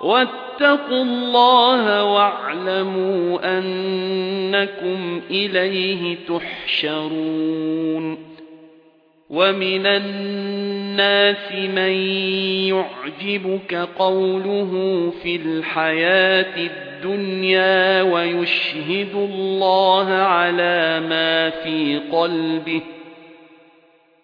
واتقوا الله واعلموا أنكم إليه تحشرون. ومن الناس من يعجبك قوله في الحياة الدنيا ويشهد الله على ما في قلبه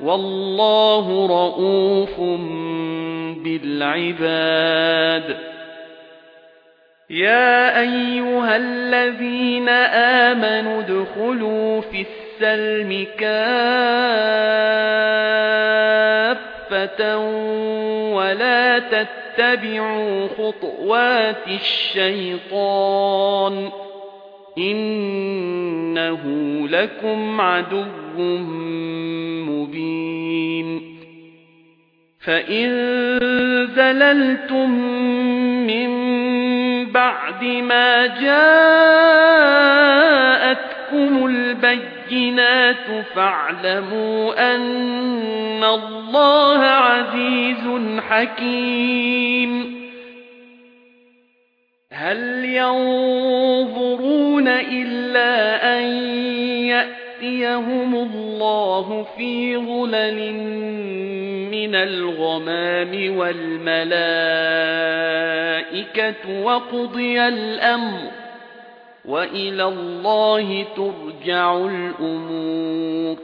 والله رؤوف بالعباد. يا أيها الذين آمنوا ادخلوا في السلم كافة ولا تتبعوا خطوات الشيطان إِنَّهُ لَكُمْ عَدُوٌّ مُبِينٌ. فَإِن زَلَلْتُم مِّن بَعْدِ مَا جَاءَتْكُمُ الْبَيِّنَاتُ فَاعْلَمُوا أَنَّ اللَّهَ عَزِيزٌ حَكِيمٌ. هَلْ يَنظُرُونَ إِلَّا يَأْتِيَهُمُ اللَّهُ فِي ظُلَلٍ مِّنَ الْغَمَامِ وَالْمَلَائِكَةُ وَقُضِيَ الْأَمْرُ وَإِلَى اللَّهِ تُرْجَعُ الْأُمُورُ